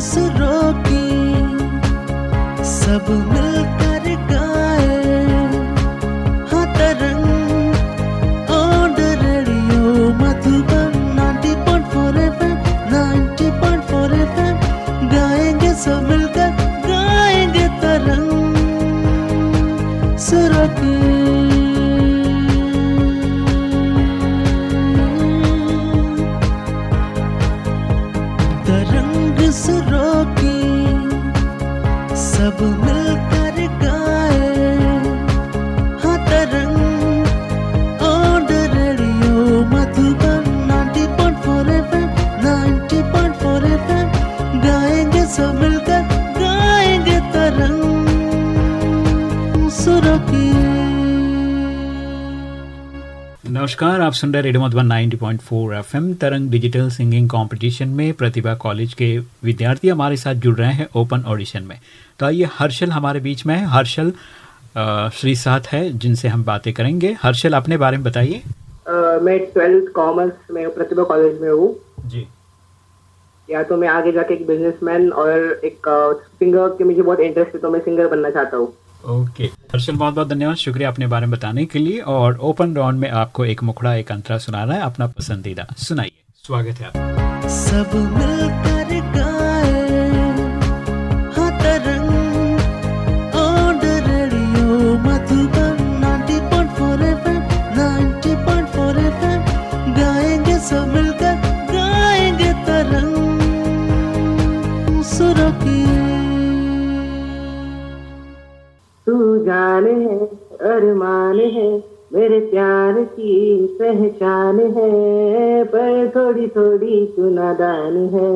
सुरों की सब मिलकर नमस्कार आप सुन रहे radio Madhuban 90.4 FM Tarang digital singing competition में प्रतिभा कॉलेज के विद्यार्थी हमारे साथ जुड़ रहे हैं ओपन ऑडिशन में। तो आइए हर्षल हमारे बीच में है। हर्षल श्री साथ है जिनसे हम बातें करेंगे। हर्षल अपने बारे में बताइए। मैं ट्वेल्थ कॉमर्स में प्रतिभा कॉलेज में हूँ। जी। या तो मैं आगे जाके एक बिजनेसमैन और एक सिंगर के मुझे बहुत इंटरेस्ट है तो मैं सिंगर बनना चाहता हूँ। ओके। दर्शन बहुत बहुत धन्यवाद। शुक्रिया अपने बारे में बताने के लिए और ओपन राउंड में आपको एक मुखड़ा, एक अंतरा सुनाना है। अपना पसंदीदा सुनाइए। स्वागत है आप सब मिलकर हाँ जान है, अरमान है, मेरे प्यार की पहचान है, पर थोड़ी थोड़ी तू नादान है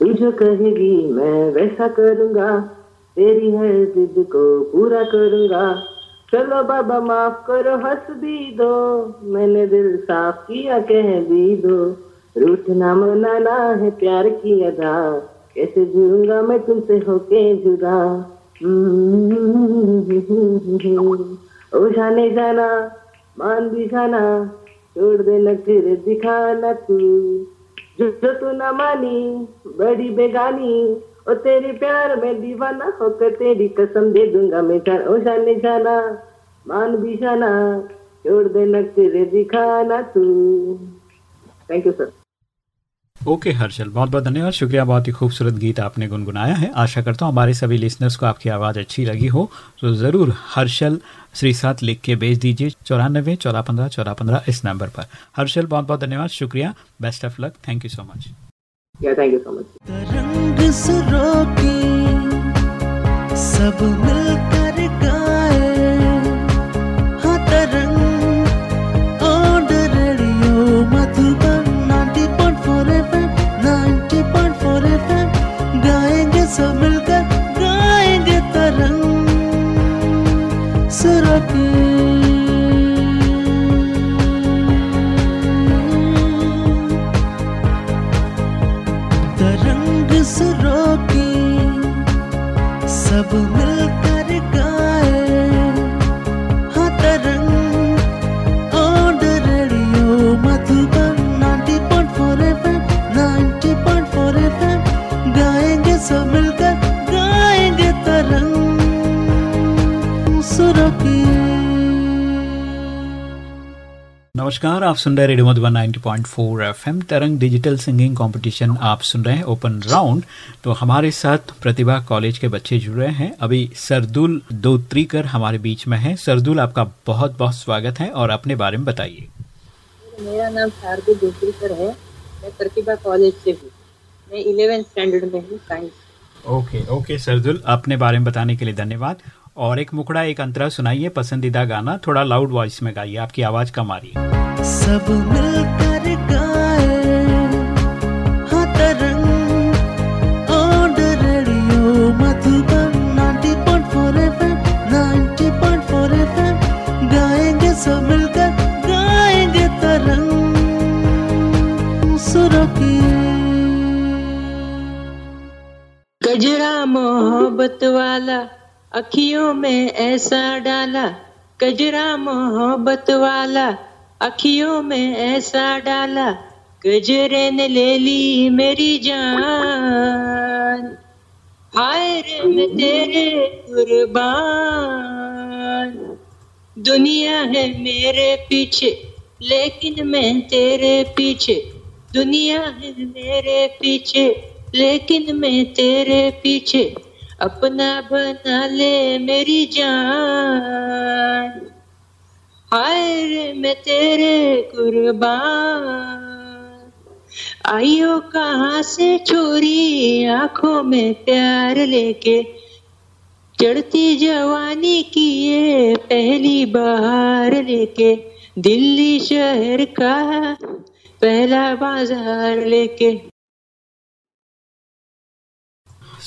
तू जो कहेगी मैं वैसा करूँगा, तेरी हर जिद को पूरा करूँगा। चलो बाबा माफ़ करो, हंस भी दो, मैंने दिल साफ़ किया, कह भी दो। रूठना मनाना है प्यार की अदा कैसे जीऊँगा मैं तुमसे होके जुदा। ओ जाने जाना, मान भी जाना, छोड़ देना फिर दिखाना तू। जो जो तू ना मानी, बड़ी बेगानी, ओ तेरे प्यार में दीवाना होकर तेरी कसम दे दूँगा मैं जान। ओ जाने जाना, मान भी जाना, छोड़ देना फिर दिखाना तू। Thank you sir okay Harshal. बहुत बहुत धन्यवाद। शुक्रिया बहुत ही खूबसूरत गीत आपने गुनगुनाया है। आशा करता हूँ हमारे सभी लिसनर्स को आपकी आवाज़ अच्छी लगी हो। तो ज़रूर हर्षल श्री साथ लिख के भेज दीजिए चौरानबे चौदह पंद्रह चौदह पंद्रह इस नंबर पर। हर्षल बहुत बहुत धन्यवाद। शुक्रिया। Best of luck thank you so much thank you so much Tarang सुरों की सब मिलकर सब मिलकर गाएँगे तरंग सुरत तरंग सुरों की सब मिलकर नमस्कार आप सुन रहे हैं radio Madhuban 90.4 FM Tarang digital singing competition आप सुन रहे हैं ओपन राउंड तो हमारे साथ प्रतिभा कॉलेज के बच्चे जुड़ रहे हैं। अभी सरदुल दोत्रीकर हमारे बीच में है। सरदुल आपका बहुत बहुत स्वागत है और अपने बारे में बताइए। मेरा नाम शारदी जोशीकर है। मैं प्रतिभा कॉलेज से हूँ। मैं इलेवेंथ स्टैंडर्ड में हूँ साइंस ओके ओके सरदुल अपने बारे में बताने के लिए धन्यवाद। और एक मुखड़ा एक अंतरा सुनाइए पसंदीदा गाना थोड़ा लाउड वॉइस में गाइए आपकी आवाज़ कम आ रही है। सब मिलकर गाए हाँ Tarang on radio Madhuban 90.4 FM 90.4 FM गाएँगे सब मिलकर गाएँगे तरंग सुरों की गजरा मोहब्बत वाला अखियों में ऐसा डाला, गजरा मोहब्बत वाला। अखियों में ऐसा डाला, गजरे ने ले ली मेरी जान। हाय रे मैं तेरे कुर्बान। दुनिया है मेरे पीछे, लेकिन मैं तेरे पीछे। दुनिया है मेरे पीछे, लेकिन मैं तेरे पीछे। अपना बना ले मेरी जान। हाय रे मैं तेरे कुर्बान। आइयो कहाँ से छोरी आँखों में प्यार लेके? चढ़ती जवानी की ये पहली बहार लेके। दिल्ली शहर का पहला बाज़ार लेके।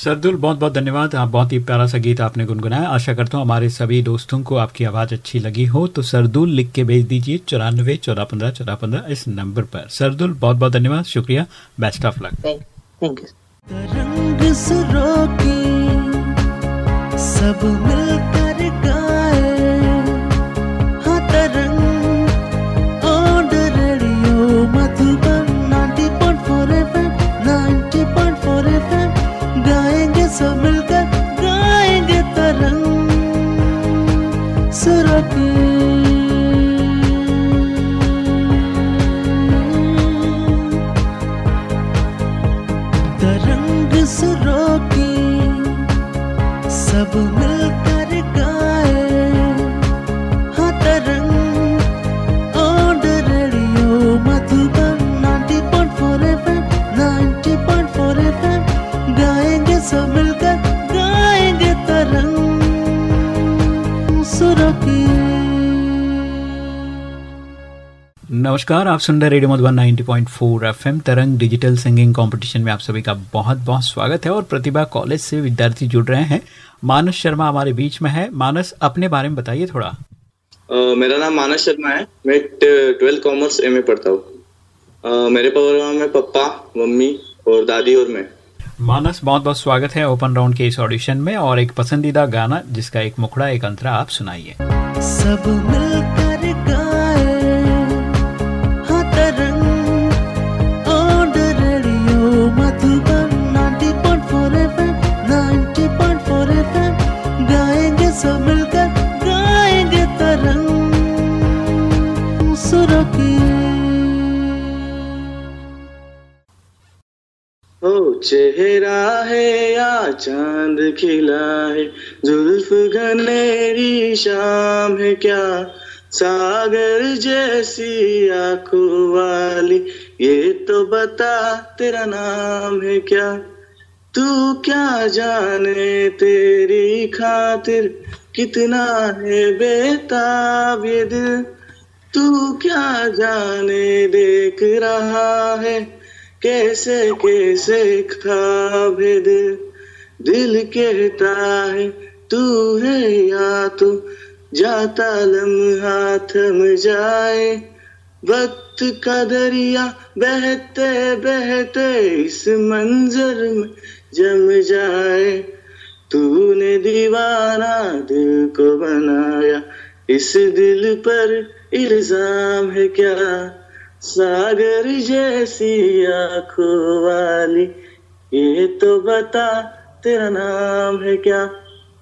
सरदुल बहुत बहुत धन्यवाद। आप बहुत ही प्यारा सा गीत आपने गुनगुनाया। आशा करता हूँ हमारे सभी दोस्तों को आपकी आवाज़ अच्छी लगी हो। तो सरदुल लिख के भेज दीजिए चौरानवे चौदह पंद्रह चौदह पंद्रह इस नंबर पर। सरदुल बहुत बहुत धन्यवाद। शुक्रिया। Best of luck thank you Tarang सुरों की सब मिलकर गाएँगे नमस्कार आप सुन रहे radio Madhuban 90.4 FM Tarang digital singing competition में आप सभी का बहुत बहुत स्वागत है और प्रतिभा कॉलेज से विद्यार्थी जुड़ रहे हैं। मानस शर्मा हमारे बीच में है। मानस अपने बारे में बताइए थोड़ा। अ, मेरा नाम मानस शर्मा है। मैं ट्वेल्थ कॉमर्स एम ए पढ़ता हूँ। मेरे परिवार में पापा मम्मी और दादी और मैं। मानस बहुत बहुत स्वागत है ओपन राउंड के इस ऑडिशन में और एक पसंदीदा गाना जिसका एक मुखड़ा एक अंतरा आप सुनाइए। सब मिलकर चेहरा है या चाँद खिला है? जुल्फ घनेरी शाम है क्या? सागर जैसी आँखों वाली, ये तो बता तेरा नाम है क्या? तू क्या जाने तेरी खातिर कितना है बेताब ये दिल? तू क्या जाने देख रहा है? कैसे कैसे खाब दिल दिल कहता है तू है या तू? जाता लम्हा थम जाए। वक्त का दरिया बहते बहते इस मंजर में जम जाए। तूने दीवाना दिल को बनाया। इस दिल पर इल्ज़ाम है क्या? सागर जैसी आँखों वाली। ये तो बता तेरा नाम है क्या?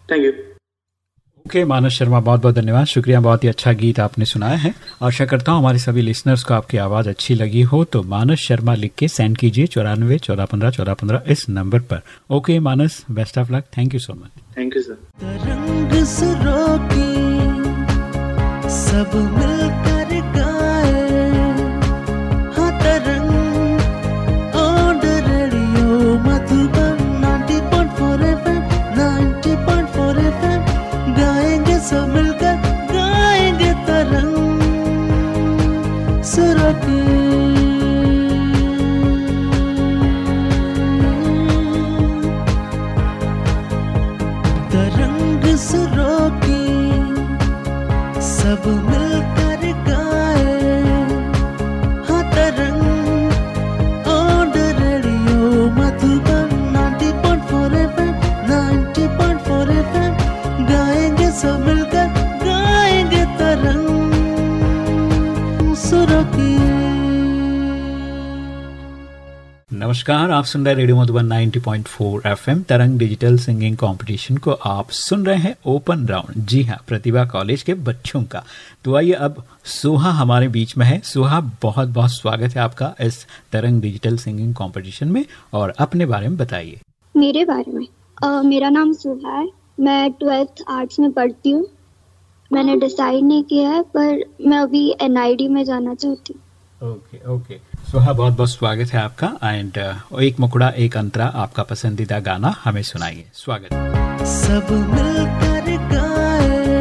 Thank you okay okay, Manas Sharma बहुत बहुत धन्यवाद। शुक्रिया बहुत ही अच्छा गीत आपने सुनाया है। आशा करता हूँ हमारे सभी लिसनर्स को आपकी आवाज़ अच्छी लगी हो तो मानस शर्मा लिख के सेंड कीजिए चौरानवे चौदह पंद्रह चौदह पंद्रह इस नंबर पर। Okay okay, Manas best of luck thank you so much thank you sir Tarang सुरों की सब मिलकर सुरों नमस्कार आप सुन रहे radio Madhuban 90.4 FM Tarang digital singing competition को आप सुन रहे हैं ओपन राउंड। जी हाँ प्रतिभा कॉलेज के बच्चों का। तो आइए अब सुहा हमारे बीच में है। सुहा बहुत बहुत स्वागत है आपका इस तरंग डिजिटल सिंगिंग कंपटीशन में और अपने बारे में बताइए। मेरे बारे में? अ, मेरा नाम सुहा है। मैं ट्वेल्थ आर्ट्स में पढ़ती हूँ। मैंने डिसाइड नहीं किया है पर मैं अभी एनआईडी में जाना चाहती हूँ। Okay okay. सोहा, बहुत बहुत स्वागत है आपका। एंड एक मुकुड़ा, एक अंतरा, आपका पसंदीदा गाना हमें सुनाइए। स्वागत। सब मिलकर गाए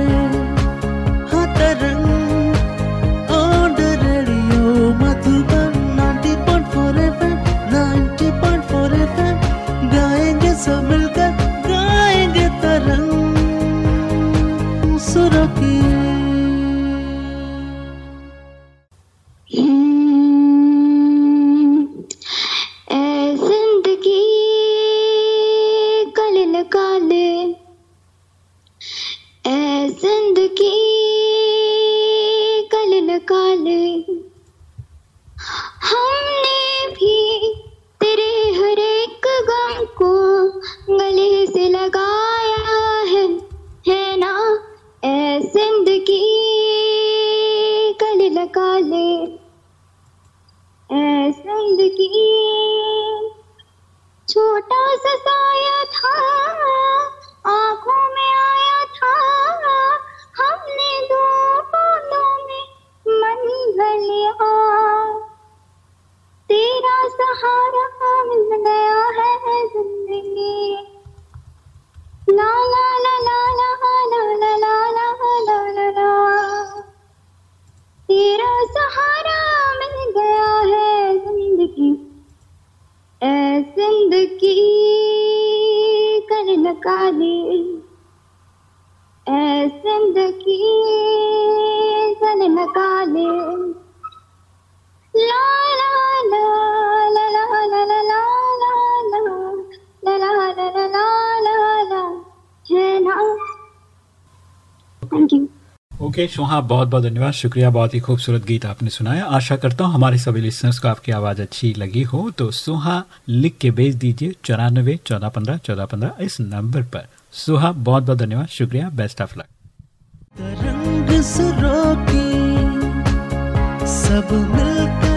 वहाँ बहुत बहुत धन्यवाद। शुक्रिया, बहुत ही खूबसूरत गीत आपने सुनाया। आशा करता हूँ हमारे सभी लिसनर्स को आपकी आवाज़ अच्छी लगी हो। तो सुहा लिख के भेज दीजिए चौरानबे चौदह पंद्रह चौदह पंद्रह इस नंबर पर। सुहा, बहुत बहुत धन्यवाद। शुक्रिया बेस्ट ऑफ़ लक सब मिलकर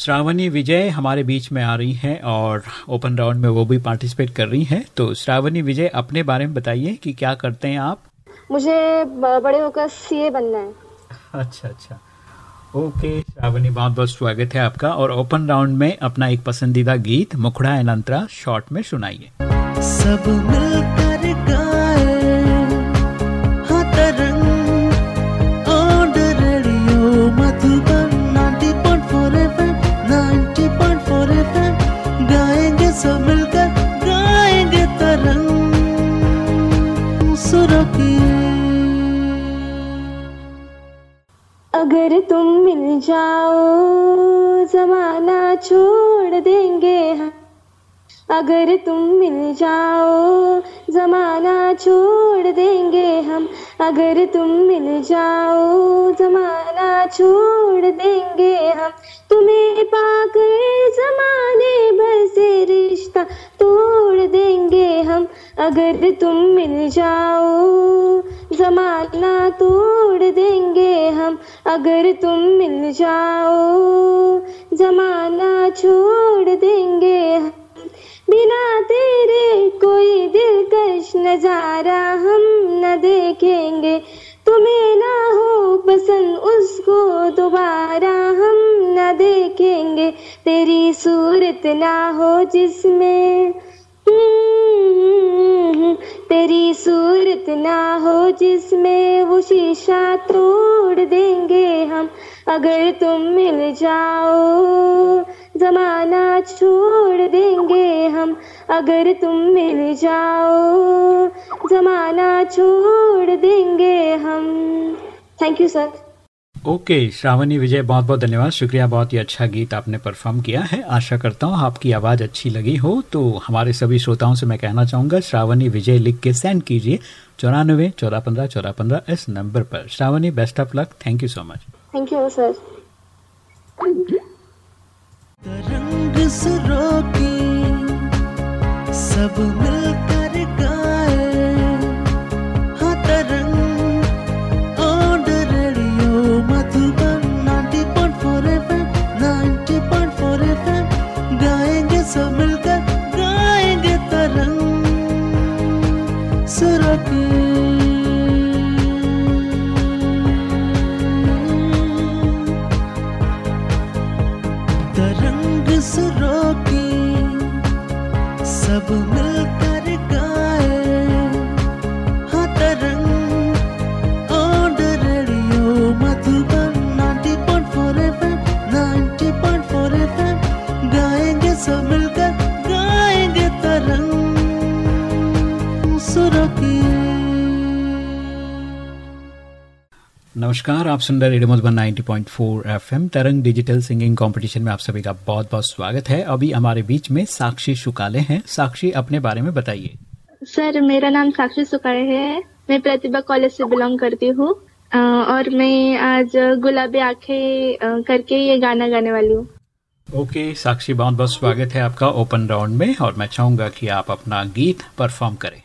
श्रावणी विजय हमारे बीच में आ रही हैं और ओपन राउंड में वो भी पार्टिसिपेट कर रही हैं। तो श्रावणी विजय अपने बारे में बताइए कि क्या करते हैं आप? मुझे बड़े होकर सीए बनना है। अच्छा अच्छा। ओके श्रावणी बहुत बहुत स्वागत है आपका। और ओपन राउंड में अपना एक पसंदीदा गीत मुखड़ा एंड अंतरा शॉर्ट में सुनाइए। सब मिलकर अगर तुम मिल जाओ, जमाना छोड़ देंगे हम। अगर तुम मिल जाओ, जमाना छोड़ देंगे हम। अगर तुम मिल जाओ, जमाना छोड़ देंगे हम। तुम्हें पाकर जमाने भर से रिश्ता तोड़ देंगे हम। अगर तुम मिल जाओ, जमाना तोड़ देंगे हम। अगर तुम मिल जाओ, जमाना छोड़ देंगे हम। बिना तेरे कोई दिलकश नज़ारा हम न देखेंगे। तुम्हें ना हो पसंद उसको दोबारा हम न देखेंगे। तेरी सूरत ना हो जिसमें तेरी सूरत ना हो जिसमें वो शीशा तोड़ देंगे हम। अगर तुम मिल जाओ, जमाना छोड़ देंगे हम। अगर तुम मिल जाओ, जमाना छोड़ देंगे हम। Thank you sir okay Shravani Vijay बहुत बहुत धन्यवाद। शुक्रिया बहुत ही अच्छा गीत आपने परफॉर्म किया है। आशा करता हूँ आपकी आवाज़ अच्छी लगी हो। तो हमारे सभी श्रोताओं से मैं कहना चाहूँगा श्रावणी विजय लिख के सेंड कीजिए चौरानवे चौदह पंद्रह चौदह पंद्रह इस नंबर पर। Shravani best of luck thank you so much thank you sir Tarang सुरों की सब मिलकर so नमस्कार आप सुन रहे radio Madhuban 90.4 FM Tarang digital singing competition में आप सभी का बहुत बहुत स्वागत है। अभी हमारे बीच में साक्षी शुकाले हैं। साक्षी अपने बारे में बताइए। सर मेरा नाम साक्षी सुकाळे है। मैं प्रतिभा कॉलेज से बिलोंग करती हूँ और मैं आज गुलाबी आँखें करके ये गाना गाने वाली हूँ। ओके साक्षी बहुत बहुत स्वागत है आपका ओपन राउंड में और मैं चाहूँगा कि आप अपना गीत परफॉर्म करें।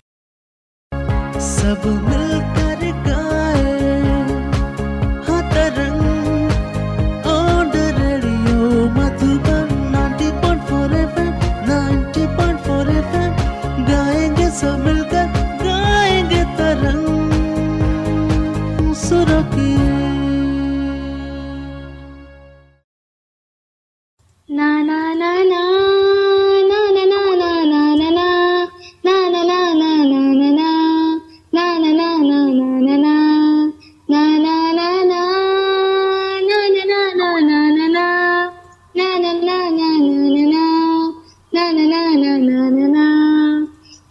सब मिलकर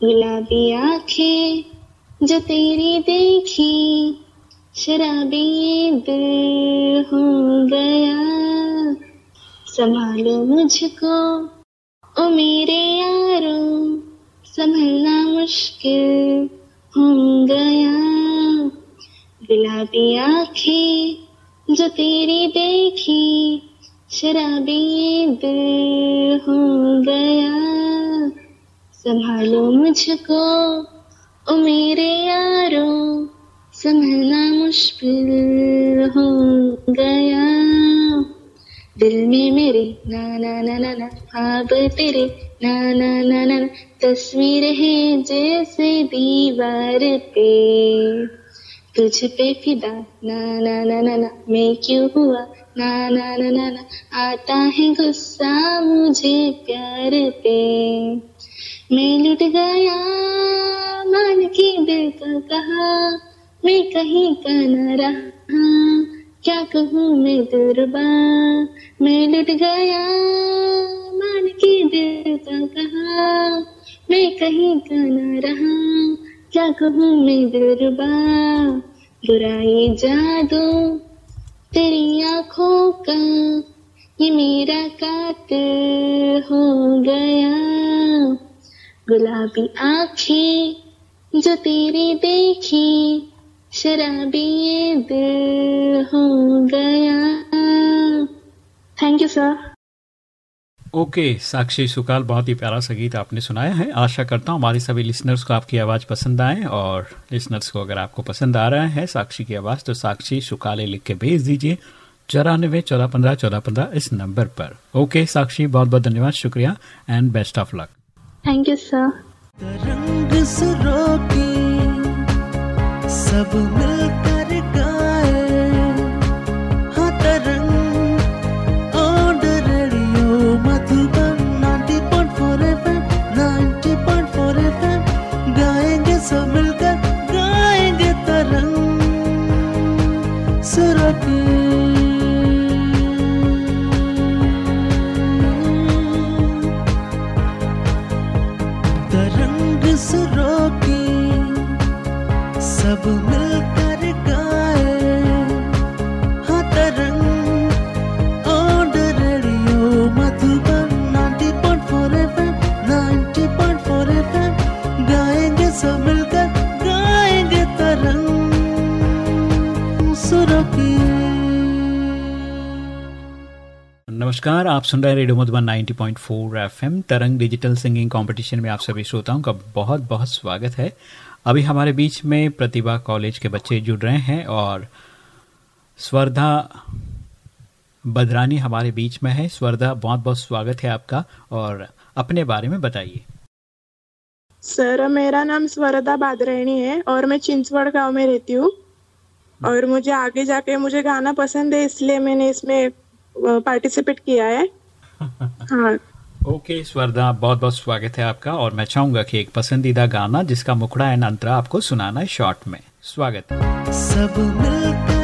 गुलाबी आँखें जो तेरी देखी, शराबी दिल हो गया। संभालो मुझको ओ मेरे यारो, संभलना मुश्किल हो गया। गुलाबी आँखें जो तेरी देखी, शराबी दिल हो गया। संभालो मुझको, ओ मेरे यारो, संभलना मुश्किल हो गया। दिल में मेरे ना ना ना ना ना, ख्वाब तेरे, ना ना ना ना ना, तस्वीर है जैसे दीवार पे। तुझ पे फिदा, ना ना ना ना ना, मैं क्यों हुआ? ना ना ना ना ना, आता है गुस्सा मुझे प्यार पे। मैं लुट गया, मान के दिल का कहा, मैं कहीं का न रहा, क्या कहूँ मैं दुर्बा? मैं लुट गया, मान के दिल का कहा, मैं कहीं का न रहा कहूँ मैं दुर्बा बुराई जादू, तेरी आँखों का ये मेरा कातिल हो गया। गुलाबी आँखें जो तेरी देखी, शराबी ये दिल हो गया। Thank you sir okay Sakshi Sukal बहुत ही प्यारा सा गीत आपने सुनाया है। आशा करता हूँ हमारे सभी लिसनर्स को आपकी आवाज़ पसंद आए और लिसनर्स को अगर आपको पसंद आ रहा है साक्षी की आवाज़ तो साक्षी सुकाले लिख के भेज दीजिए। चौरानवे चौदह पंद्रह चौदह पंद्रह इस नंबर पर। ओके साक्षी बहुत बहुत धन्यवाद शुक्रिया and best of luck thank you sir Tarang सुरों की सब मिलकर सुरों नमस्कार आप सुन रहे हैं radio Madhuban 90.4 FM Tarang digital singing competition में आप सभी श्रोताओं का बहुत बहुत स्वागत है। अभी हमारे बीच में प्रतिभा कॉलेज के बच्चे जुड़ रहे हैं और स्वर्धा बदरानी हमारे बीच में है। स्वर्धा बहुत बहुत स्वागत है आपका और अपने बारे में बताइए। सर मेरा नाम स्वरदा बादरायणी है और मैं चिंचवड़ गाँव में रहती हूँ। और मुझे आगे जाके मुझे गाना पसंद है इसलिए मैंने इसमें पार्टिसिपेट किया है। हाँ। ओके स्वर्धा बहुत बहुत स्वागत है आपका और मैं चाहूँगा कि एक पसंदीदा गाना जिसका मुखड़ा एंड अंतरा आपको सुनाना है शॉर्ट में। स्वागत। है सब मिलकर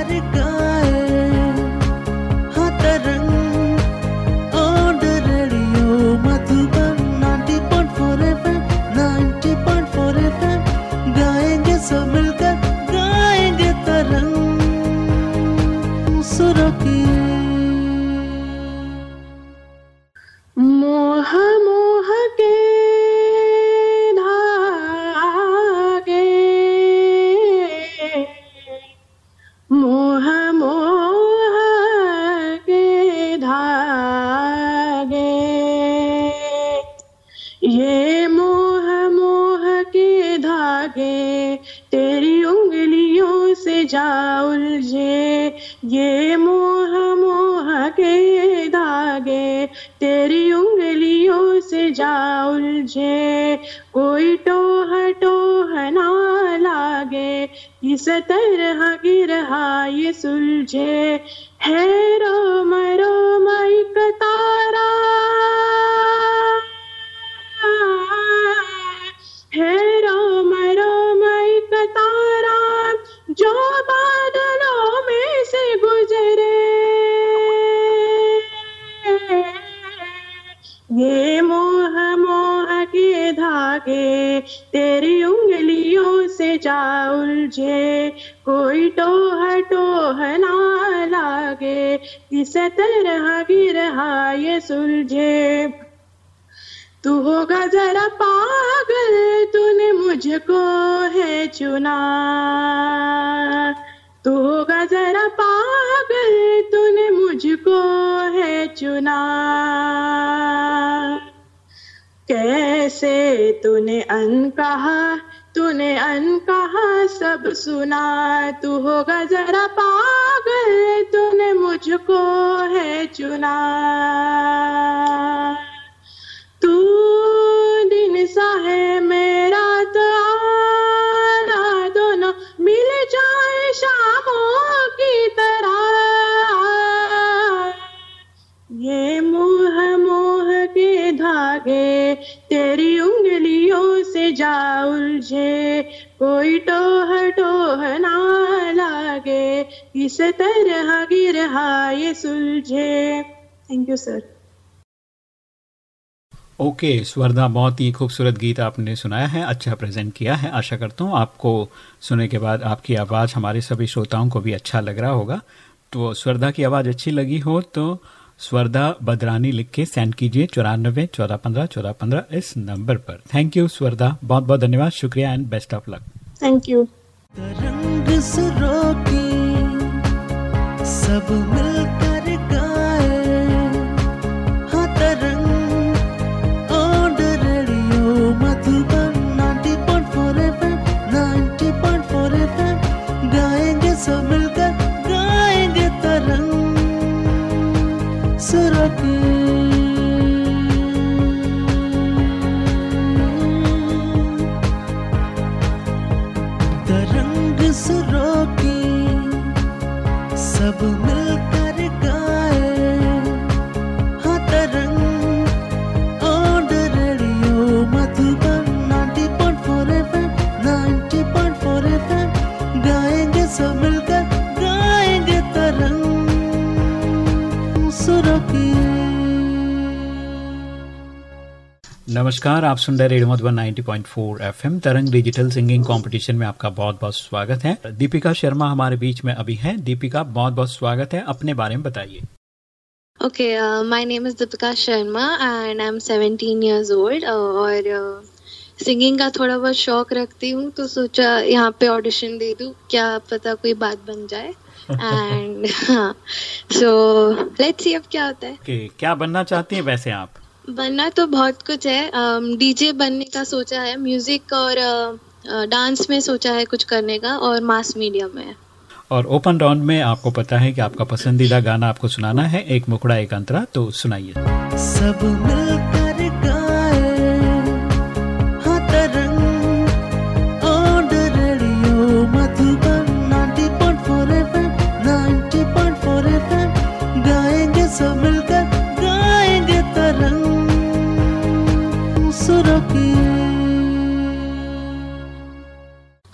पागल तूने मुझको है चुना। कैसे तूने अन कहा, तूने अन कहा सब सुना। तू होगा जरा पागल, तूने मुझको है चुना। तू दिन सा है मेरा ये मोह मोह के धागे। तेरी उंगलियों से जा उलझे। कोई टोह टोह ना लागे। इस तरह गिरहा ये सुलझे। Thank you sir okay Swardha बहुत ही खूबसूरत गीत आपने सुनाया है अच्छा प्रेजेंट किया है। आशा करता हूँ आपको सुनने के बाद आपकी आवाज़ हमारे सभी श्रोताओं को भी अच्छा लग रहा होगा। तो स्वर्धा की आवाज़ अच्छी लगी हो तो स्वर्धा बदरानी लिख के सेंड कीजिए चौरानबे चौदह पंद्रह चौदह पंद्रह इस नंबर पर। थैंक यू स्वर्धा बहुत बहुत धन्यवाद। शुक्रिया and best of luck thank you रंग सब मिलकर सुरों नमस्कार आप सुन रहे radio Madhuban 90.4 FM. Tarang digital singing competition में आपका बहुत बहुत स्वागत है। दीपिका शर्मा हमारे बीच में अभी हैं। दीपिका बहुत बहुत स्वागत है। अपने बारे में बताइए। Okay, uh, my name is Deepika Sharma and I'm 17 years old uh, और सिंगिंग uh, का थोड़ा बहुत शौक रखती हूँ तो सोचा यहाँ पे ऑडिशन दे दूँ क्या पता कोई बात बन जाए। एंड सो लेट्स सी अब क्या होता है। कि क्या बनना चाहती हैं वैसे आप? बनना तो बहुत कुछ है। डीजे बनने का सोचा है म्यूज़िक और डांस में सोचा है कुछ करने का और मास मीडिया में और ओपन राउंड में आपको पता है कि आपका पसंदीदा गाना आपको सुनाना है एक मुकड़ा एक अंतरा तो सुनाइए। सब मिलकर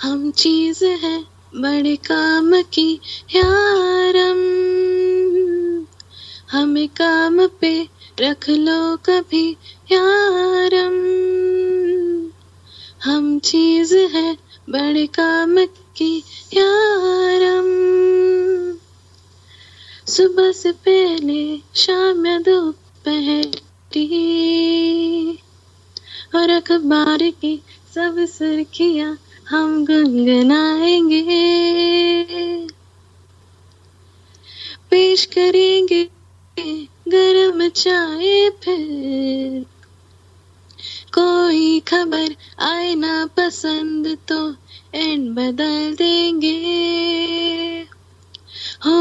हम चीज़ है बड़े काम की यारम। हमें काम पे रख लो कभी यारम। हम चीज़ है बड़े काम की यारम। सुबह से पहले शाम या दोपहरी। और अखबार की सब सुर्खियाँ हम गुनगुनाएँगे पेश करेंगे गरम चाय फिर। कोई खबर आए ना पसंद तो एंड बदल देंगे। हो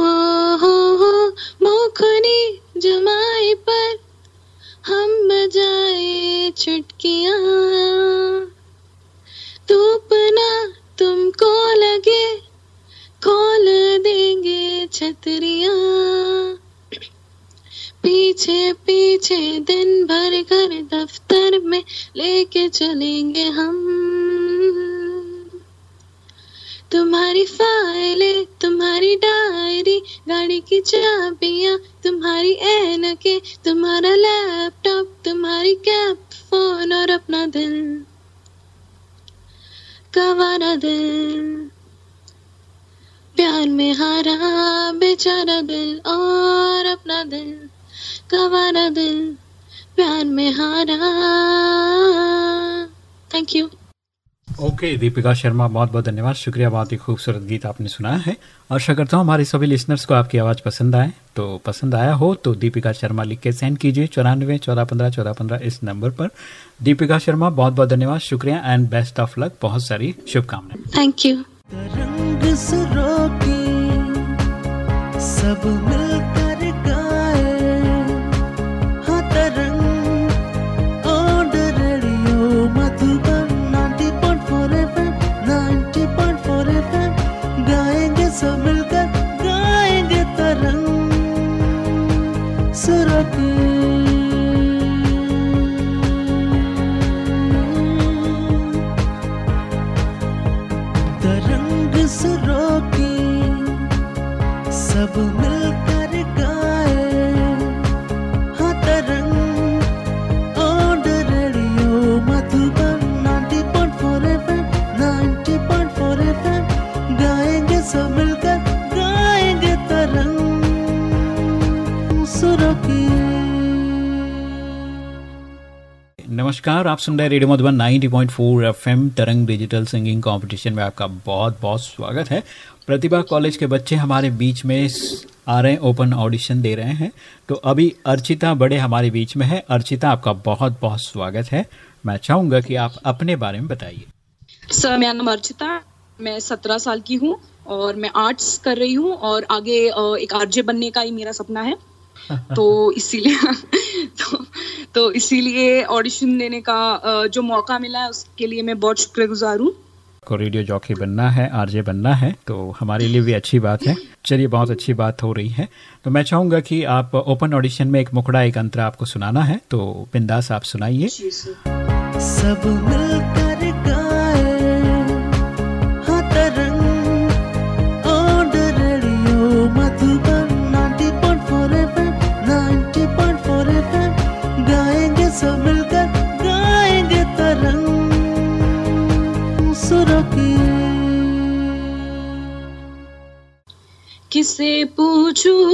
हो हो, मुखनी जमाई पर हम बजाए चुटकियाँ धूप ना तुमको लगे, खोल देंगे छतरियाँ। पीछे पीछे दिन भर घर दफ्तर में लेके चलेंगे हम। तुम्हारी फाइलें, तुम्हारी डायरी, गाड़ी की चाबियाँ, तुम्हारी ऐनकें तुम्हारा लैपटॉप, तुम्हारी कैब फ़ोन और अपना दिल गवारा दिल। प्यार में हारा बेचारा दिल और अपना दिल गवारा दिल। प्यार में हारा। Thank you okay Deepika Sharma बहुत बहुत धन्यवाद। शुक्रिया बहुत ही खूबसूरत गीत आपने सुनाया है। आशा करता हूँ हमारे सभी लिसनर्स को आपकी आवाज़ पसंद आए। तो पसंद आया हो तो दीपिका शर्मा लिख के सेंड कीजिए चौरानवे चौदह पंद्रह चौदह पंद्रह इस नंबर पर। दीपिका शर्मा बहुत बहुत धन्यवाद शुक्रिया एंड बेस्ट ऑफ़ लक बहुत सारी शुभकामनाएँ। थैंक यू तरंग सुरों की सब मिलकर आप सुन रहे radio Madhuban 90.4 FM, Tarang digital singing competition में आपका बहुत बहुत स्वागत है। प्रतिभा कॉलेज के बच्चे हमारे बीच में आ रहे हैं, ओपन ऑडिशन दे रहे हैं। तो अभी अर्चिता बड़े हमारे बीच में है। अर्चिता, आपका बहुत बहुत स्वागत है। मैं चाहूँगा कि आप अपने बारे में बताइए। सर, मेरा नाम अर्चिता, मैं सत्रह साल की हूँ और मैं आर्ट्स कर रही हूँ और आगे एक आरजे बनने का ही मेरा सपना है। तो इसीलिए तो, तो इसीलिए ऑडिशन देने का जो मौका मिला है उसके लिए मैं बहुत शुक्रगुजार हूँ। को रेडियो जॉकी बनना है आरजे बनना है तो हमारे लिए भी अच्छी बात है। चलिए बहुत अच्छी बात हो रही है। तो मैं चाहूँगा कि आप ओपन ऑडिशन में एक मुकड़ा एक अंतरा आपको सुनाना है तो बिंदास आप सुनाइए। सब मिलकर किसे पूछू?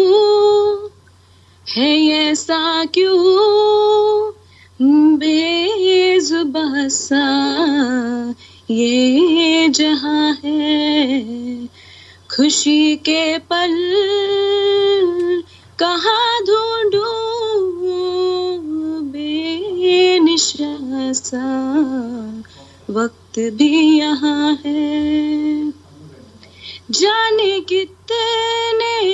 है ऐसा क्यों? बेजुबसा ये जहाँ है। खुशी के पल कहा ढूंढू? बेनिशा वक्त वक्त भी यहाँ है। जाने कितने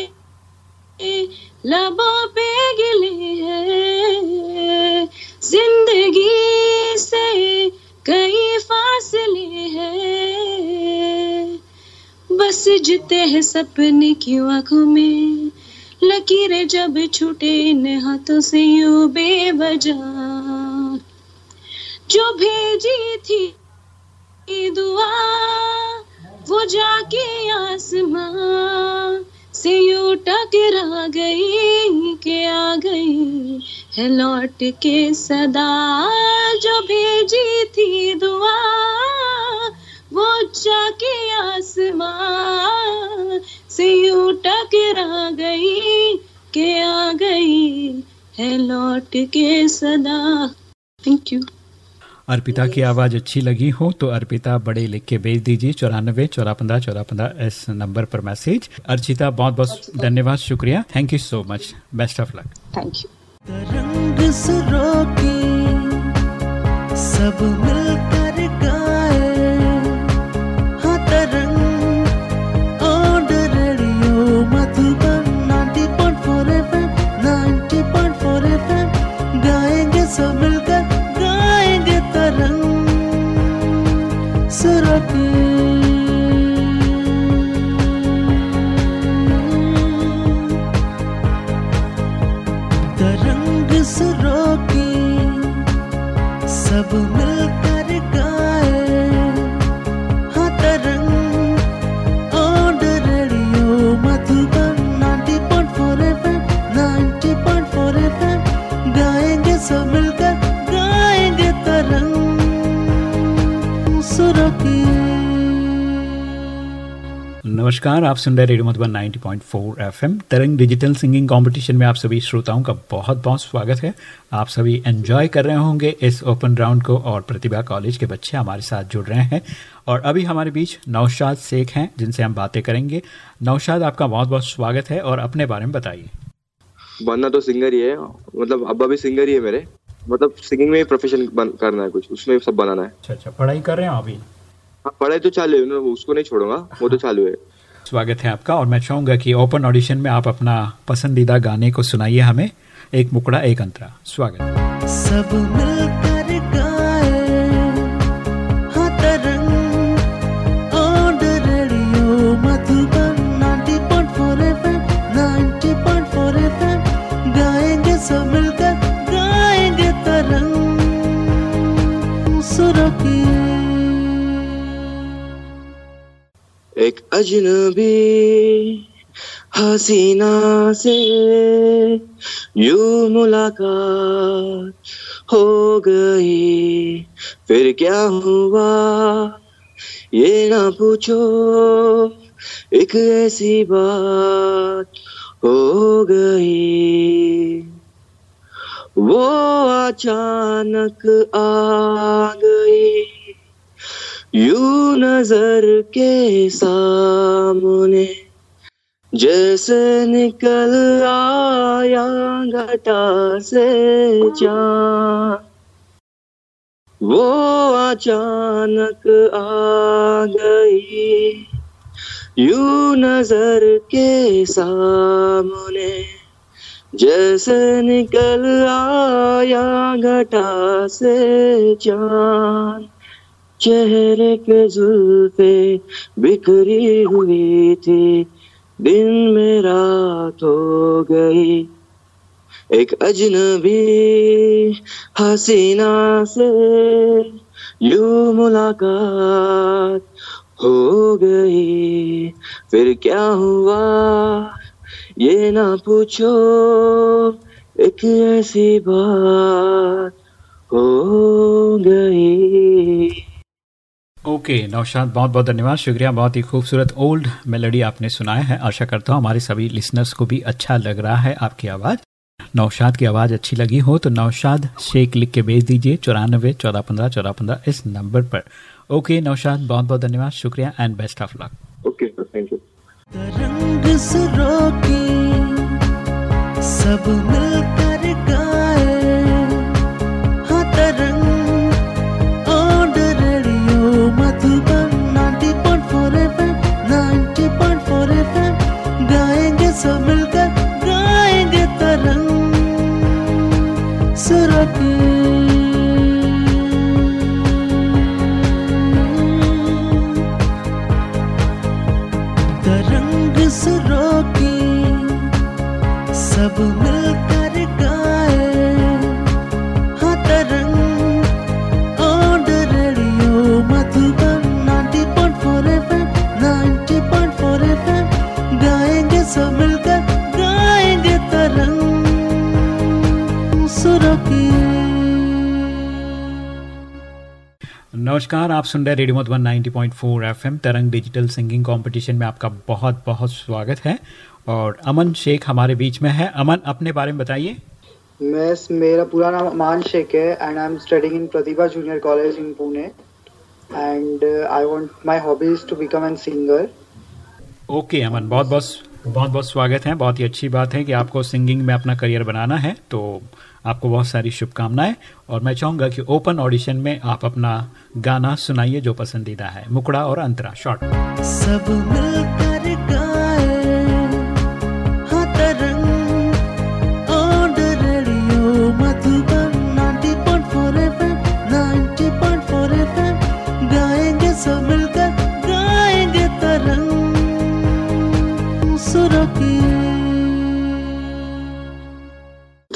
लबों पे गिले हैं। ज़िंदगी से कई फासले हैं। बस जीते हैं सपने की आँखों में। लकीरें जब छूटे इन हाथों से यू बेवजह। जो भेजी थी दुआ, वो जाके आसमां से यूँ टकरा गई के आ गई है लौट के सदा। जो भेजी थी दुआ, वो जाके आसमां से यूँ टकरा गई के आ गई है लौट के सदा। थैंक यू अर्पिता की आवाज़ अच्छी लगी हो तो अर्पिता बड़े लिख के भेज दीजिए। चौरानबे चौरा पंद्रह चौरा पंद्रह इस नंबर पर मैसेज। अर्चिता बहुत बहुत धन्यवाद शुक्रिया। Thank you so much best of luck thank you Tarang सुरों की सब मिलकर नमस्कार आप सुन रहे radio Madhuban 90.4 FM. Tarang digital singing competition में आप सभी श्रोताओं का बहुत बहुत स्वागत है। आप सभी एंजॉय कर रहे होंगे इस ओपन राउंड को और प्रतिभा कॉलेज के बच्चे हमारे साथ जुड़ रहे हैं। और अभी हमारे बीच नौशाद शेख हैं जिनसे हम बातें करेंगे। नौशाद आपका बहुत बहुत स्वागत है और अपने बारे में बताइए। बनना तो सिंगर ही है। मतलब अब्बा भी सिंगर ही है मेरे। मतलब सिंगिंग में ही प्रोफेशन करना है कुछ। उसमें सब बनाना है। अच्छा अच्छा पढ़ाई कर रहे हैं अभी? हाँ पढ़ाई तो चालू है। उसको नहीं छोड़ूँगा। वो तो चालू है। स्वागत है आपका और मैं चाहूँगा कि ओपन ऑडिशन में आप अपना पसंदीदा गाने को सुनाइए हमें। एक मुकड़ा, एक अंतरा। स्वागत। सब मिलकर एक अजनबी हसीना से यू मुलाकात हो गई। फिर क्या हुआ? ये ना पूछो, एक ऐसी बात हो गई। वो अचानक आ गई। यू नज़र के सामने, जैसे निकल आया घटा से चाँद। वो अचानक आ गई, यू नज़र के सामने, जैसे निकल आया घटा से चाँद। चेहरे पे जुल्फे बिखरी हुई थी। दिन में रात हो गई। एक अजनबी हसीना से यू मुलाकात हो गई। फिर क्या हुआ? ये ना पूछो, एक ऐसी बात हो गई। ओके okay, नौशाद बहुत बहुत धन्यवाद। शुक्रिया बहुत ही खूबसूरत ओल्ड मेलोडी आपने सुनाया है। आशा करता हूँ हमारे सभी लिसनर्स को भी अच्छा लग रहा है आपकी आवाज़। नौशाद की आवाज़ अच्छी लगी हो तो नौशाद शेख लिख के भेज दीजिए चौरानबे चौदह पंद्रह चौदह पंद्रह इस नंबर पर। ओके okay, नौशाद बहुत बहुत धन्यवाद। शुक्रिया and best of luck okay thank you Tarang सुरों की सब मिलकर नमस्कार आप सुन रहे radio Madhuban 90.4 FM Tarang digital singing competition में आपका बहुत बहुत स्वागत है। और अमन शेख हमारे बीच में है। अमन अपने बारे में बताइए। मैं मेरा पूरा नाम अमान शेख है and I am studying in Pratibha junior college in Pune and I want my hobby is to become an singer okay Aman बहुत बहुत बहुत बहुत स्वागत है। बहुत ही अच्छी बात है कि आपको सिंगिंग में अपना करियर बनाना है तो आपको बहुत सारी शुभकामनाएँ और मैं चाहूँगा कि ओपन ऑडिशन में आप अपना गाना सुनाइए जो पसंदीदा है। मुकड़ा और अंतरा शॉर्ट सब मिलकर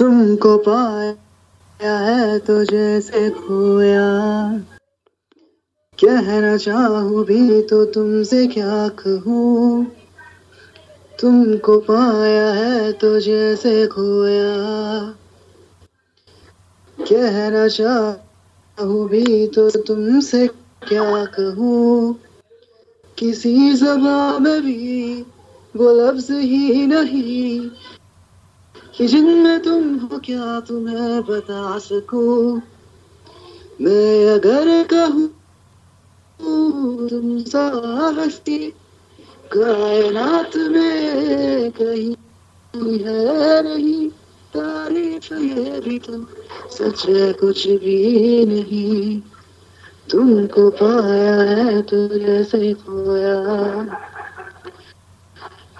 तुमको पाया है तो जैसे खोया। कहना चाहूँ भी तो तुमसे क्या कहूँ? तुमको पाया है तो जैसे खोया। कहना चाहूँ भी तो तुमसे क्या कहूँ? किसी जबान में भी वो लफ्ज ही नहीं। कि जिनमें तुम हो क्या तुम्हें बता सकूँ? मैं अगर कहूँ, तुम सा हस्ती कायनात में कहीं है नहीं। तारीफ़ ये भी तो सच है, कुछ भी नहीं। तुमको पाया है तो जैसे खोया।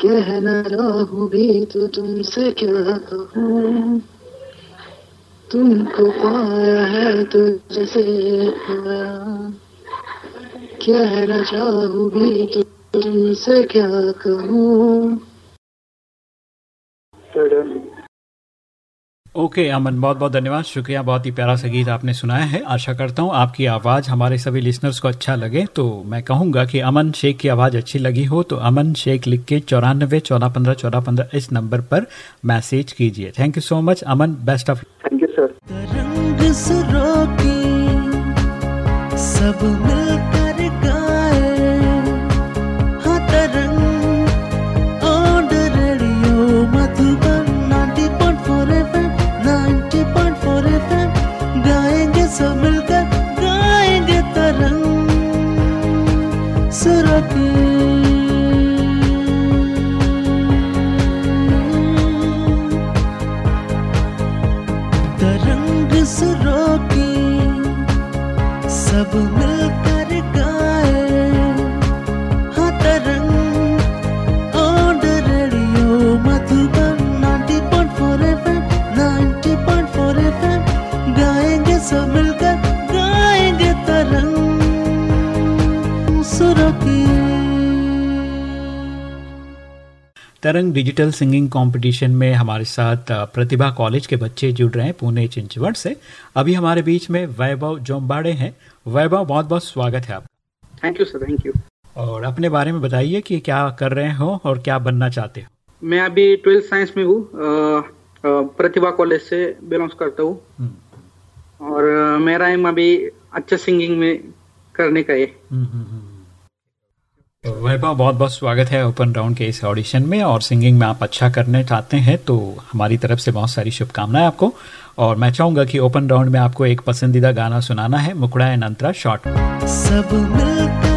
कहना राहू भी तो तुमसे क्या कहूँ तुमको पाया है तो जैसे कहना चाहूँ भी तो तुमसे क्या कहूँ ओके okay, अमन बहुत बहुत धन्यवाद। शुक्रिया बहुत ही प्यारा सा गीत आपने सुनाया है। आशा करता हूँ आपकी आवाज़ हमारे सभी लिसनर्स को अच्छा लगे। तो मैं कहूँगा कि अमन शेख की आवाज़ अच्छी लगी हो तो अमन शेख लिख के चौरानबे चौदह पंद्रह चौदह पंद्रह इस नंबर पर मैसेज कीजिए। Thank you so much Aman best of thank you sir सब मिलकर सब मिलकर गाएँगे तरंग सुरों तरंग डिजिटल सिंगिंग कंपटीशन में हमारे साथ प्रतिभा कॉलेज के बच्चे जुड़ रहे हैं पुणे चिंचवड़ से। अभी हमारे बीच में वैभव जोम्बाड़े हैं। वैभव बहुत बहुत स्वागत है आप thank you sir thank you और अपने बारे में बताइए कि क्या कर रहे हो और क्या बनना चाहते हो। मैं अभी ट्वेल्थ साइंस में हूँ। प्रतिभा कॉलेज से बिलोंग करता हूँ। और मेरा एम अभी अच्छा सिंगिंग में करने का ये तो वैभव बहुत बहुत स्वागत है ओपन राउंड के इस ऑडिशन में और सिंगिंग में आप अच्छा करने चाहते हैं तो हमारी तरफ़ से बहुत सारी शुभकामनाएँ आपको। और मैं चाहूँगा कि ओपन राउंड में आपको एक पसंदीदा गाना सुनाना है, मुकुड़ा एंड अंतरा शॉर्ट सब मिलकर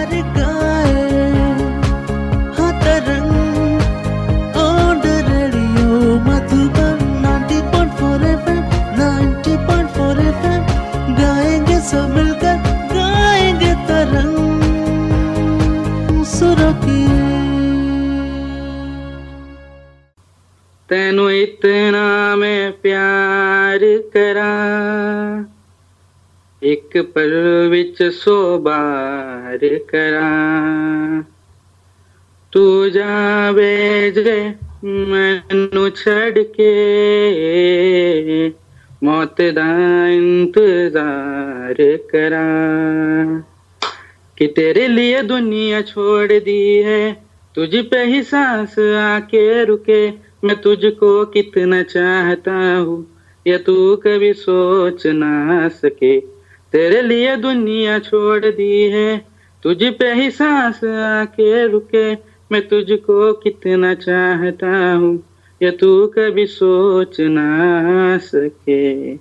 तेनु इतना मैं प्यार करा। एक पल विच सो बार करा। तू जावे जे मैनु छड़ के मौत दा इंतज़ार करा। कि तेरे लिए दुनिया छोड़ दी है, तुझ पे ही सांस आके रुके। मैं तुझको कितना चाहता हूँ, या तू कभी सोच ना सके। तेरे लिए दुनिया छोड़ दी है, तुझ पे ही सांस आके रुके। मैं तुझको कितना चाहता हूँ, या तू कभी सोच ना सके।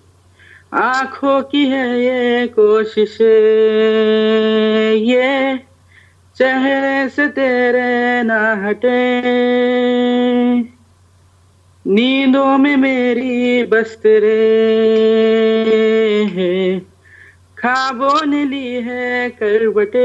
आँखों की है ये कोशिश, ये चेहरे से तेरे ना हटे। नींदों में मेरी बस तेरे है। खाबों ने ली है करवटे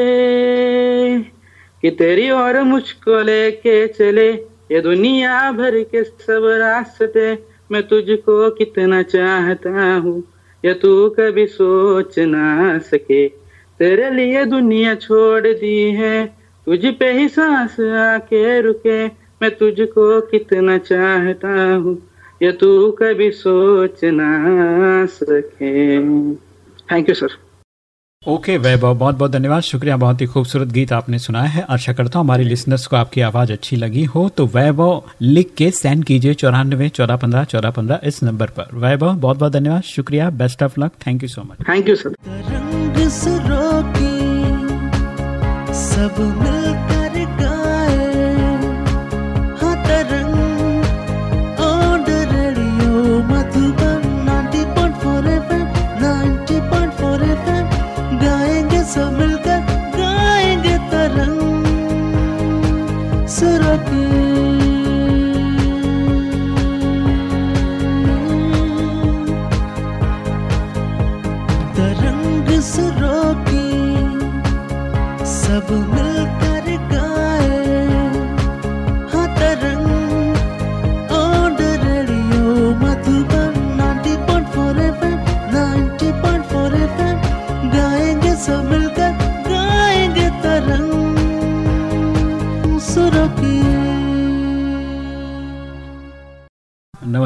कि तेरी और मुझको लेके चले। ये दुनिया भर के सब रास्ते मैं तुझको कितना चाहता हूँ, या तू कभी सोच ना सके। तेरे लिए दुनिया छोड़ दी है, तुझ पे ही सांस आके रुके। मैं तुझको कितना चाहता हूँ या तू कभी सोच ना सके। Thank you sir okay okay, Vaibhav बहुत बहुत धन्यवाद। शुक्रिया बहुत ही खूबसूरत गीत आपने सुनाया है। आशा करता हूँ हमारे लिसनर्स को आपकी आवाज़ अच्छी लगी हो। तो वैभव लिख के सेंड कीजिए चौरानवे चौदह पंद्रह चौदह पंद्रह इस नंबर पर। वैभव बहुत बहुत धन्यवाद। शुक्रिया best of luck thank you so much thank you sir रंग सब मिलकर सब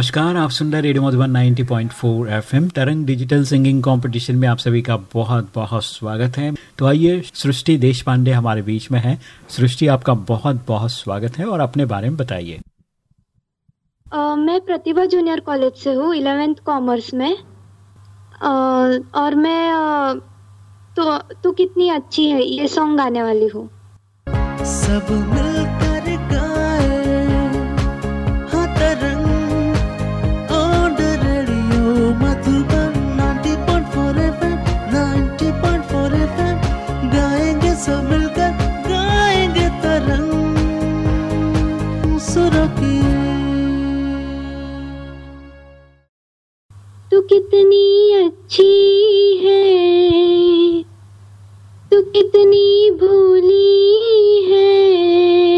नमस्कार आप सुन रहे radio Madhuban 90.4 FM. Tarang digital singing competition में आप सभी का बहुत बहुत स्वागत है। तो आइए सृष्टि देश पांडे हमारे बीच में है। सृष्टि आपका बहुत बहुत स्वागत है और अपने बारे में बताइए। अ, मैं प्रतिभा जूनियर कॉलेज से हूँ इलेवेंथ कॉमर्स में। अ, और मैं अ, तो तू कितनी अच्छी है ये सॉन्ग गाने वाली हूँ। सब मिलकर सब मिलकर गाएँगे तरंग सुरों तू कितनी अच्छी है तू कितनी भोली है।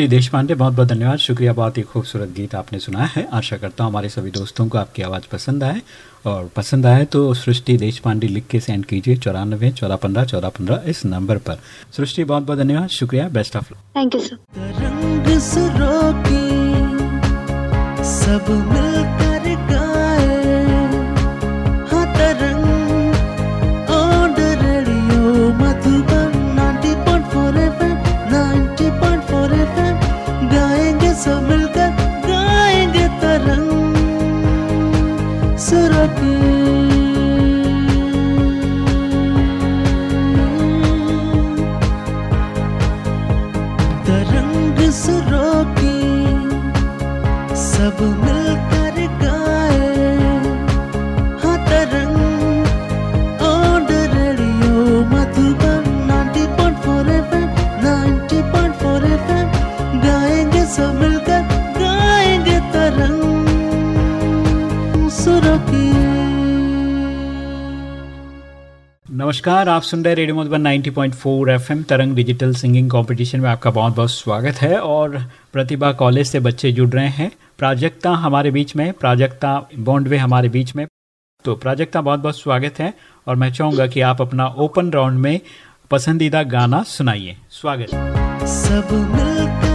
सृष्टि देशपांडे बहुत बहुत धन्यवाद। शुक्रिया बहुत ही खूबसूरत गीत आपने सुनाया है। आशा करता हूँ हमारे सभी दोस्तों को आपकी आवाज़ पसंद आए। और पसंद आए तो सृष्टि देशपांडे लिख के सेंड कीजिए चौरानबे चौदह पंद्रह चौदह पंद्रह इस नंबर पर। सृष्टि बहुत बहुत धन्यवाद। शुक्रिया best of luck thank you sir रंग सुरों की सब मिलकर सब मिलकर गाएँगे तरंग सुरों नमस्कार, आप सुन रहे radio Madhuban 90.4 FM, Tarang digital singing competition में आपका बहुत बहुत स्वागत है और प्रतिभा कॉलेज से बच्चे जुड़ रहे हैं। प्राजक्ता हमारे बीच में, प्राजक्ता बॉन्डवे हमारे बीच में। तो प्राजक्ता, बहुत बहुत स्वागत है और मैं चाहूँगा कि आप अपना ओपन राउंड में पसंदीदा गाना सुनाइए। स्वागत। सब मिलकर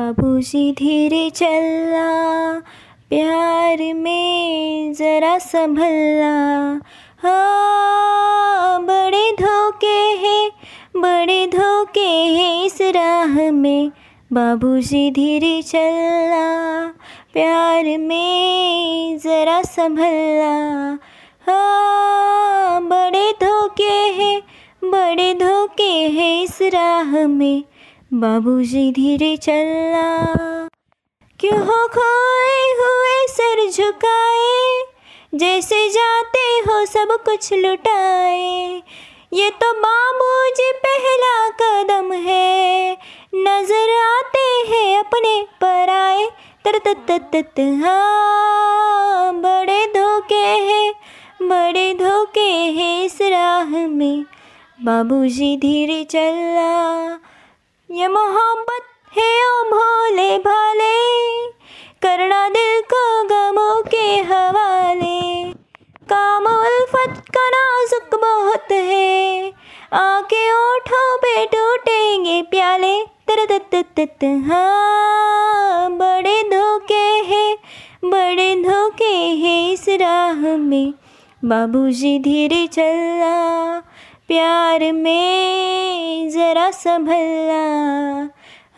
बाबूजी धीरे चलना प्यार में जरा संभलना हाँ बड़े धोखे हैं, बड़े धोखे हैं इस राह में। बाबू बाबूजी धीरे चलना प्यार में जरा संभलना हाँ बड़े धोखे हैं, बड़े धोखे हैं इस राह में। बाबूजी धीरे चलना क्यों हो खोए हुए सर झुकाए? जैसे जाते हो सब कुछ लुटाए। ये तो बाबूजी पहला कदम है। नज़र आते हैं अपने पराए। तर तत हाँ बड़े धोखे हैं। बड़े धोखे हैं इस राह में। बाबूजी धीरे चलना ये मोहब्बत है ओ भोले भाले, करना दिल को गमों के हवाले। काम उल्फत का नाजुक बहुत है आके ओठों पे टूटेंगे प्याले। तर तत हाँ बड़े धोखे हैं, बड़े धोखे हैं इस राह में। बाबूजी धीरे चलना प्यार में जरा संभलना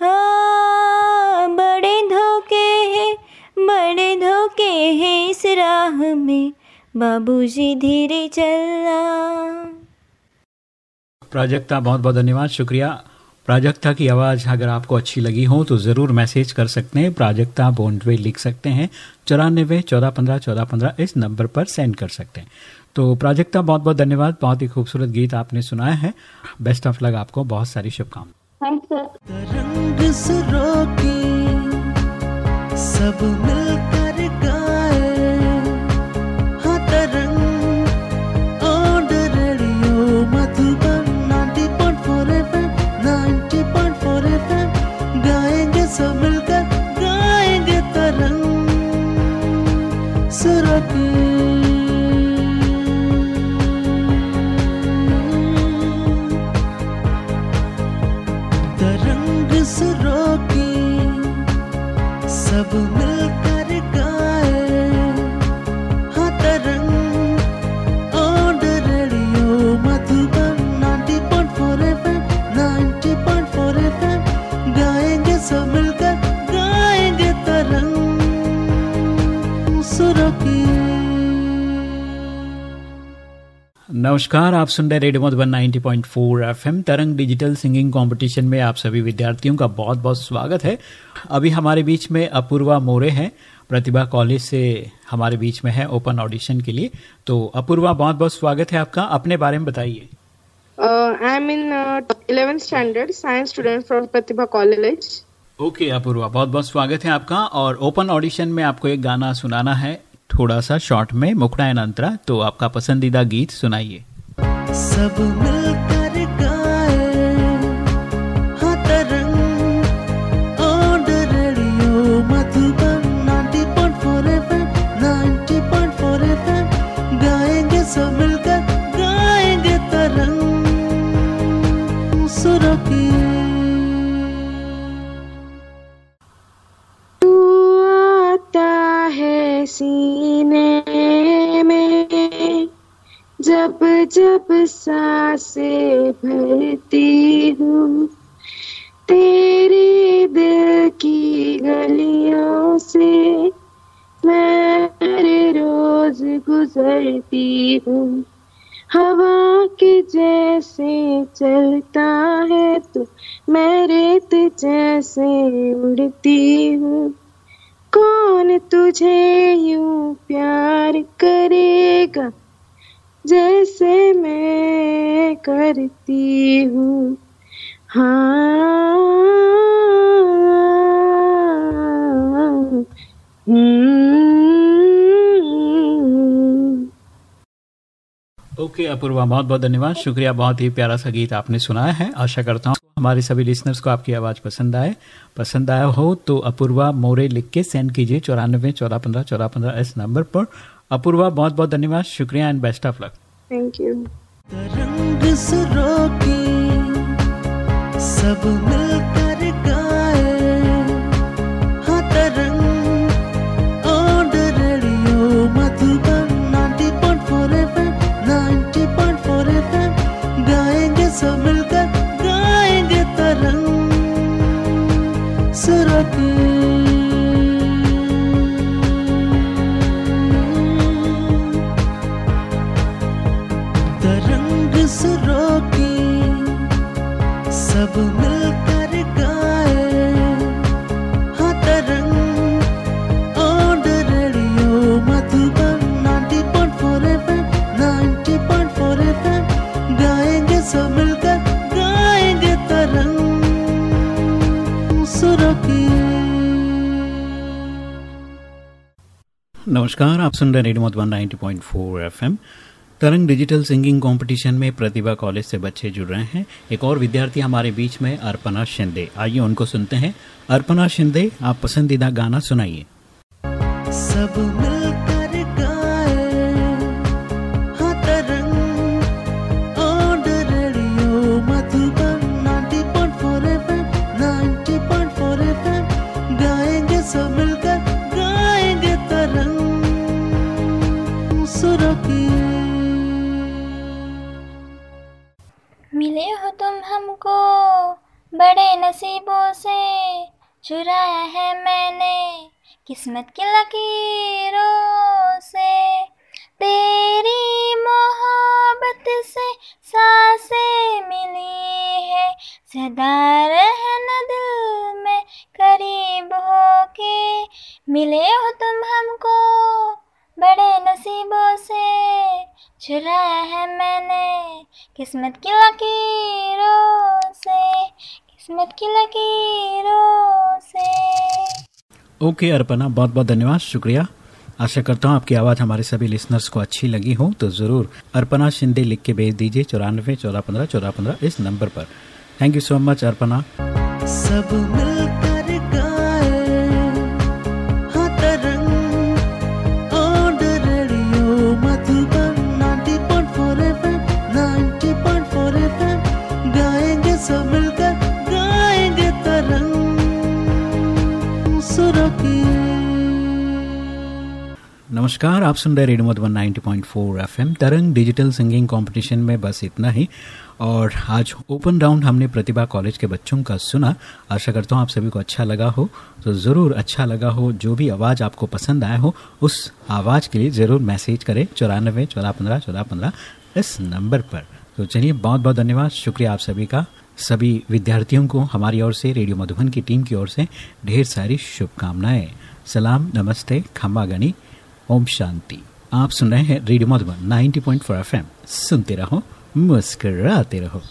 हाँ बड़े धोखे हैं, बड़े धोखे हैं इस राह में। बाबूजी धीरे चलना। प्राजक्ता, बहुत बहुत धन्यवाद, शुक्रिया। प्राजक्ता की आवाज़ अगर आपको अच्छी लगी हो तो ज़रूर मैसेज कर सकते हैं। प्राजक्ता बोंडवे लिख सकते हैं। चौरानबे चौदह पंद्रह चौदह पंद्रह इस नंबर पर सेंड कर सकते हैं। तो प्राजक्ता बहुत बहुत धन्यवाद। बहुत ही खूबसूरत गीत आपने सुनाया है। बेस्ट ऑफ़ लक आपको। बहुत सारी शुभकामनाएँ। थैंक सर रंग सुरों की सब मिलकर गाए। हाँ Tarang on radio Madhuban 90.4 FM 90.4 FM. गाएँगे सब मिलकर गाएँगे तरंग सुरों सब मिलकर गाएँगे तरंग सुरों की नमस्कार आप सुन रहे radio Madhuban 90.4 FM Tarang digital singing competition में आप सभी विद्यार्थियों का बहुत बहुत स्वागत है। अभी हमारे बीच में अपूर्वा मोरे हैं प्रतिभा कॉलेज से हमारे बीच में है ओपन ऑडिशन के लिए। तो अपूर्वा बहुत बहुत स्वागत है आपका अपने बारे में बताइए। Uh, I'm in uh, 11th standard, science student from Pratibha College. Okay, Apurva, बहुत बहुत स्वागत है आपका। और ओपन ऑडिशन में आपको एक गाना सुनाना है, थोड़ा सा शॉर्ट में, मुखड़ा एन अंतरा तो आपका पसंदीदा गीत सुनाइए। सब मिलकर जब जब साँसें भरती हूँ, तेरे दिल की गलियों से मैं रोज गुजरती हूँ। हवा के जैसे चलता है तो मैं रेत जैसे उड़ती हूँ। कौन तुझे यूँ प्यार करेगा? जैसे मैं करती हूँ। हाँ। हम्म। ओके, अपूर्वा, बहुत बहुत धन्यवाद। शुक्रिया, बहुत ही प्यारा सा गीत आपने सुनाया है। आशा करता हूँ हमारे सभी लिसनर्स को आपकी आवाज़ पसंद आए। पसंद आया हो तो अपूर्वा मोरे लिख के सेंड कीजिए चौरानबे चौदह, पंद्रह चौदह, पंद्रह इस नंबर पर। अपूर्वा बहुत बहुत धन्यवाद। शुक्रिया and best of luck thank you सब मिलकर नमस्कार आप सुन रहे radio Madhuban 90.4 FM. Tarang digital singing competition में प्रतिभा कॉलेज से बच्चे जुड़ रहे हैं। एक और विद्यार्थी हमारे बीच में अर्पणा शिंदे। आइए उनको सुनते हैं। अर्पणा शिंदे आप पसंदीदा गाना सुनाइए। सब मिलकर मिले हो तुम हमको बड़े नसीबों से। चुराया है मैंने किस्मत की लकीरों से। तेरी मोहब्बत से साँसें मिली है। सदा रहना दिल में करीब होके। मिले हो तुम हमको बड़े नसीबों से चुराया है मैंने। किस्मत की लकीरों से किस्मत की लकीरों से। ओके okay, अर्पणा बहुत बहुत धन्यवाद शुक्रिया। आशा करता हूँ आपकी आवाज़ हमारे सभी लिसनर्स को अच्छी लगी हो तो ज़रूर अर्पणा शिंदे लिख के भेज दीजिए चौरानवे चौदह पंद्रह चौदह पंद्रह इस नंबर पर। Thank you so much Arpana. सब मिलकर नमस्कार, आप सुन रहे radio Madhuban 90.4 FM. Tarang digital singing competition में बस इतना ही। और आज ओपन राउंड हमने प्रतिभा कॉलेज के बच्चों का सुना। आशा करता हूँ आप सभी को अच्छा लगा हो। तो ज़रूर अच्छा लगा हो, जो भी आवाज़ आपको पसंद आया हो, उस आवाज़ के लिए ज़रूर मैसेज करें। चौरानबे चौदह पंद्रह चौदह पंद्रह इस नंबर पर। तो चलिए बहुत बहुत धन्यवाद। शुक्रिया आप सभी का। सभी विद्यार्थियों को, हमारी ओर से, रेडियो मधुबन की टीम की ओर से ढेर सारी शुभकामनाएँ। सलाम, नमस्ते खम्बा गणी ओम शांति। आप सुन रहे हैं रेडियो मधुबन 90.4 एफएम। सुनते रहो मुस्कराते रहो।